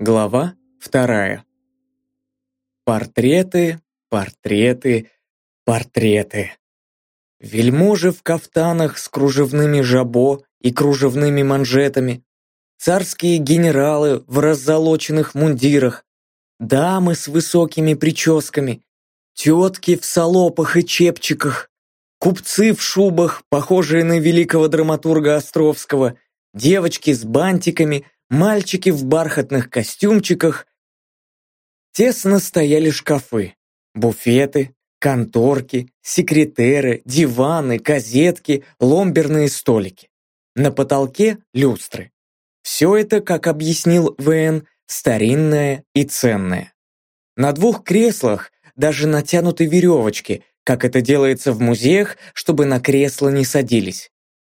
Глава вторая. Портреты, портреты, портреты. Вельможи в кафтанах с кружевными жабо и кружевными манжетами, царские генералы в раззолоченных мундирах, дамы с высокими прическами, тетки в салопах и чепчиках, купцы в шубах, похожие на великого драматурга Островского, девочки с бантиками, мальчики в бархатных костюмчиках. Тесно стояли шкафы, буфеты, конторки, секретеры, диваны, козетки, ломберные столики. На потолке люстры. Все это, как объяснил ВН, старинное и ценное. На двух креслах даже натянуты веревочки, как это делается в музеях, чтобы на кресло не садились.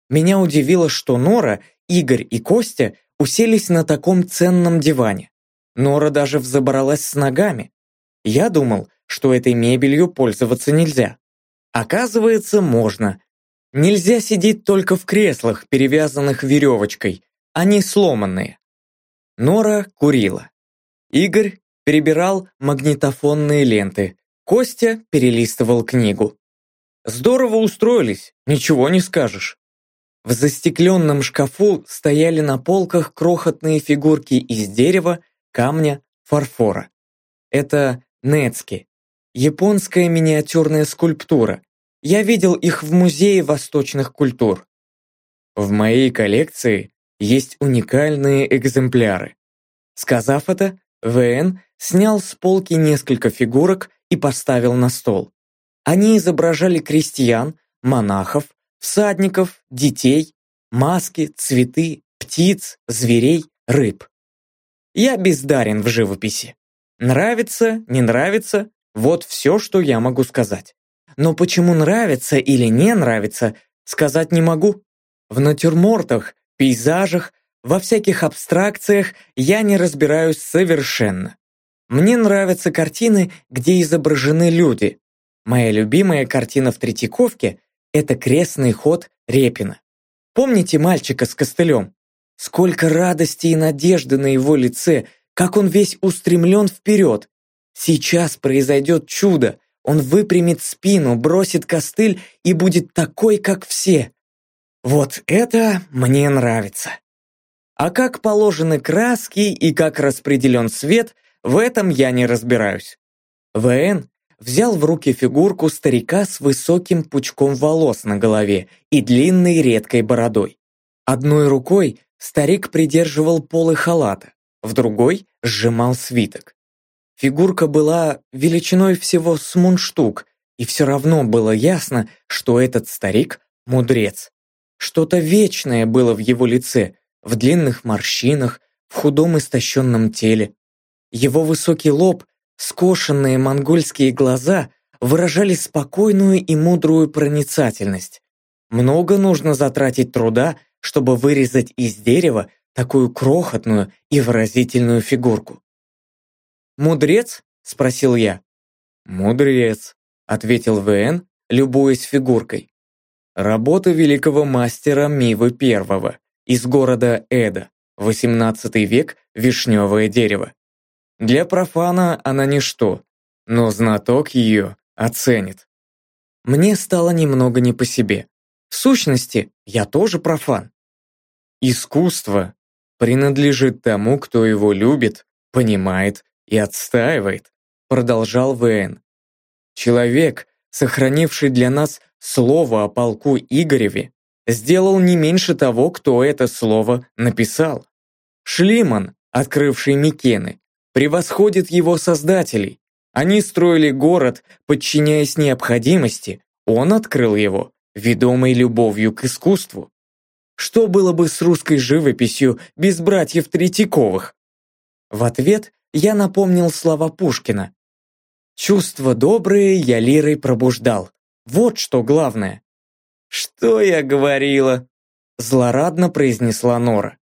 Меня удивило, что Нора, Игорь и Костя уселись на таком ценном диване. Нора даже взобралась с ногами. Я думал, что этой мебелью пользоваться нельзя. Оказывается, можно. Нельзя сидеть только в креслах, перевязанных веревочкой. Они сломанные. Нора курила. Игорь перебирал магнитофонные ленты. Костя перелистывал книгу. Здорово устроились, ничего не скажешь. В застекленном шкафу стояли на полках крохотные фигурки из дерева, камня, фарфора. Это нецки, японская миниатюрная скульптура. Я видел их в Музее восточных культур. В моей коллекции есть уникальные экземпляры. Сказав это, ВН снял с полки несколько фигурок и поставил на стол. Они изображали крестьян, монахов, всадников, детей, маски, цветы, птиц, зверей, рыб. Я бездарен в живописи. Нравится, не нравится, вот все, что я могу сказать. Но почему нравится или не нравится, сказать не могу. В натюрмортах, пейзажах, во всяких абстракциях я не разбираюсь совершенно. Мне нравятся картины, где изображены люди. Моя любимая картина в Третьяковке это крестный ход Репина. Помните мальчика с костылем? Сколько радости и надежды на его лице, как он весь устремлен вперед. Сейчас произойдет чудо, он выпрямит спину, бросит костыль и будет такой, как все. Вот это мне нравится. А как положены краски и как распределен свет, в этом я не разбираюсь. ВН взял в руки фигурку старика с высоким пучком волос на голове и длинной редкой бородой. Одной рукой старик придерживал полы халата, в другой сжимал свиток. Фигурка была величиной всего с мундштук, и все равно было ясно, что этот старик – мудрец. Что-то вечное было в его лице, в длинных морщинах, в худом истощенном теле. Его высокий лоб Скошенные монгольские глаза выражали спокойную и мудрую проницательность. Много нужно затратить труда, чтобы вырезать из дерева такую крохотную и выразительную фигурку. «Мудрец?» – спросил я. «Мудрец», – ответил ВН, любуясь фигуркой. Работа великого мастера Мивы I из города Эда, 18 век, вишневое дерево. Для профана она ничто, но знаток ее оценит. Мне стало немного не по себе. В сущности, я тоже профан. Искусство принадлежит тому, кто его любит, понимает и отстаивает, продолжал ВН. Человек, сохранивший для нас слово о полку Игореве, сделал не меньше того, кто это слово написал. Шлиман, открывший Микены, превосходит его создателей. Они строили город, подчиняясь необходимости, он открыл его, ведомой любовью к искусству. Что было бы с русской живописью без братьев Третьяковых? В ответ я напомнил слова Пушкина. «Чувства добрые я лирой пробуждал. Вот что главное». «Что я говорила?» Злорадно произнесла Нора.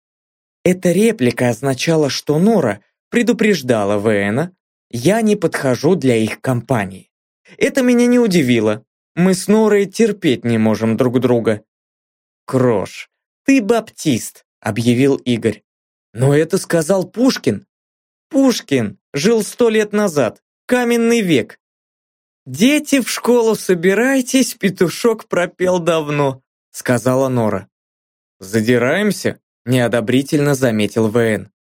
Эта реплика означала, что Нора предупреждала Вэна, я не подхожу для их компании. Это меня не удивило. Мы с Норой терпеть не можем друг друга. Крош, ты баптист, объявил Игорь. Но это сказал Пушкин. Пушкин жил сто лет назад, каменный век. «Дети в школу собирайтесь, петушок пропел давно», сказала Нора. «Задираемся?» – неодобрительно заметил ВН.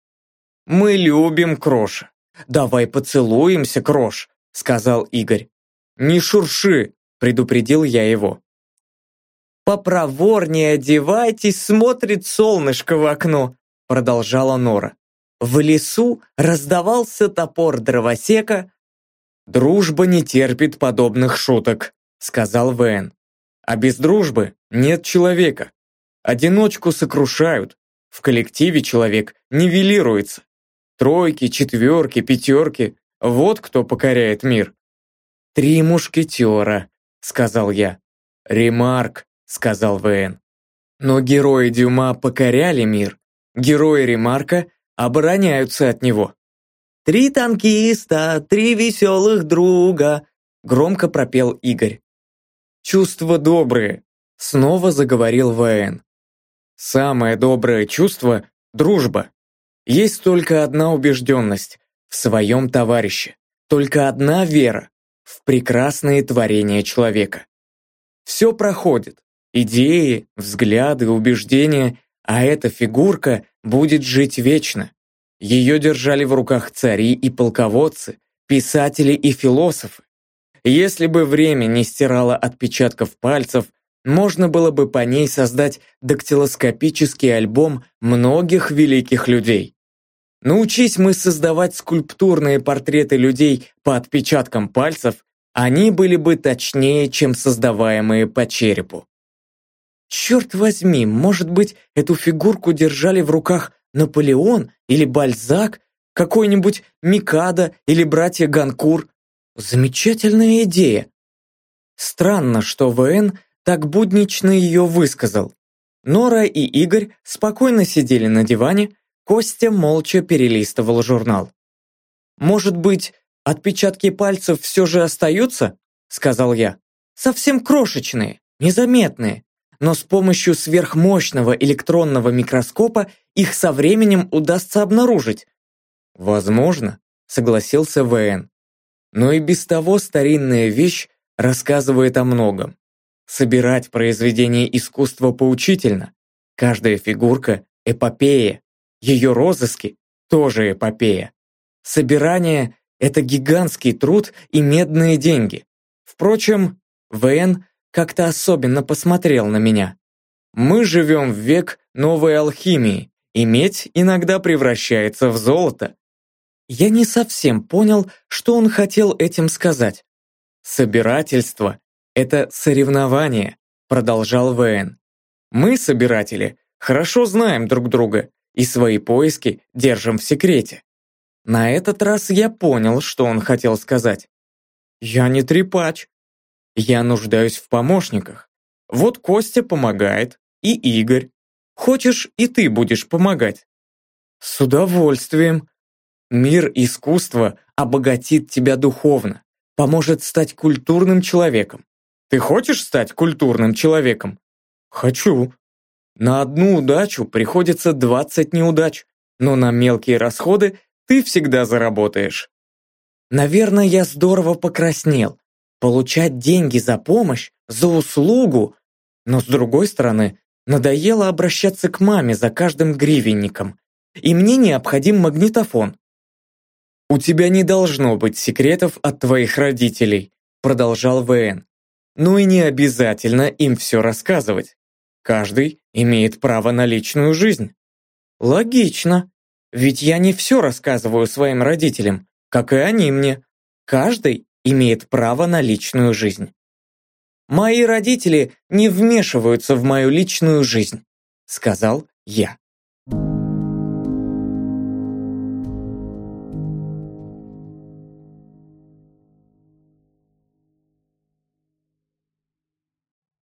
«Мы любим Кроша. Давай поцелуемся, Крош», – сказал Игорь. «Не шурши», – предупредил я его. «Попроворнее одевайтесь, смотрит солнышко в окно», – продолжала Нора. В лесу раздавался топор дровосека, «Дружба не терпит подобных шуток», — сказал Вэн. «А без дружбы нет человека. Одиночку сокрушают, в коллективе человек нивелируется. Тройки, четверки, пятерки — вот кто покоряет мир». «Три мушкетера», — сказал я. «Ремарк», — сказал Вэн. Но герои Дюма покоряли мир, герои Ремарка обороняются от него. «Три танкиста, три веселых друга», — громко пропел Игорь. «Чувства добрые», — снова заговорил ВН. «Самое доброе чувство — дружба. Есть только одна убежденность — в своем товарище, только одна вера — в прекрасные творения человека. Все проходит, идеи, взгляды, убеждения, а эта фигурка будет жить вечно. Ее держали в руках цари и полководцы, писатели и философы. Если бы время не стирало отпечатков пальцев, можно было бы по ней создать дактилоскопический альбом многих великих людей. Научись мы создавать скульптурные портреты людей по отпечаткам пальцев, они были бы точнее, чем создаваемые по черепу. Черт возьми, может быть, эту фигурку держали в руках Наполеон или Бальзак, какой-нибудь Микадо или братья Ганкур. Замечательная идея. Странно, что ВН так буднично ее высказал. Нора и Игорь спокойно сидели на диване, Костя молча перелистывал журнал. «Может быть, отпечатки пальцев все же остаются?» — сказал я. «Совсем крошечные, незаметные но с помощью сверхмощного электронного микроскопа их со временем удастся обнаружить. Возможно, согласился ВН. Но и без того старинная вещь рассказывает о многом. Собирать произведения искусства поучительно. Каждая фигурка – эпопея. Ее розыски – тоже эпопея. Собирание – это гигантский труд и медные деньги. Впрочем, ВН как-то особенно посмотрел на меня. Мы живем в век новой алхимии, и медь иногда превращается в золото. Я не совсем понял, что он хотел этим сказать. Собирательство – это соревнование, продолжал ВН. Мы, собиратели, хорошо знаем друг друга и свои поиски держим в секрете. На этот раз я понял, что он хотел сказать. Я не трепач, я нуждаюсь в помощниках. Вот Костя помогает, и Игорь. Хочешь, и ты будешь помогать? С удовольствием. Мир искусства обогатит тебя духовно, поможет стать культурным человеком. Ты хочешь стать культурным человеком? Хочу. На одну удачу приходится 20 неудач, но на мелкие расходы ты всегда заработаешь. Наверное, я здорово покраснел, Получать деньги за помощь, за услугу. Но с другой стороны, надоело обращаться к маме за каждым гривенником. И мне необходим магнитофон. «У тебя не должно быть секретов от твоих родителей», продолжал ВН. «Ну и не обязательно им все рассказывать. Каждый имеет право на личную жизнь». «Логично. Ведь я не все рассказываю своим родителям, как и они мне. Каждый имеет право на личную жизнь. «Мои родители не вмешиваются в мою личную жизнь», сказал я.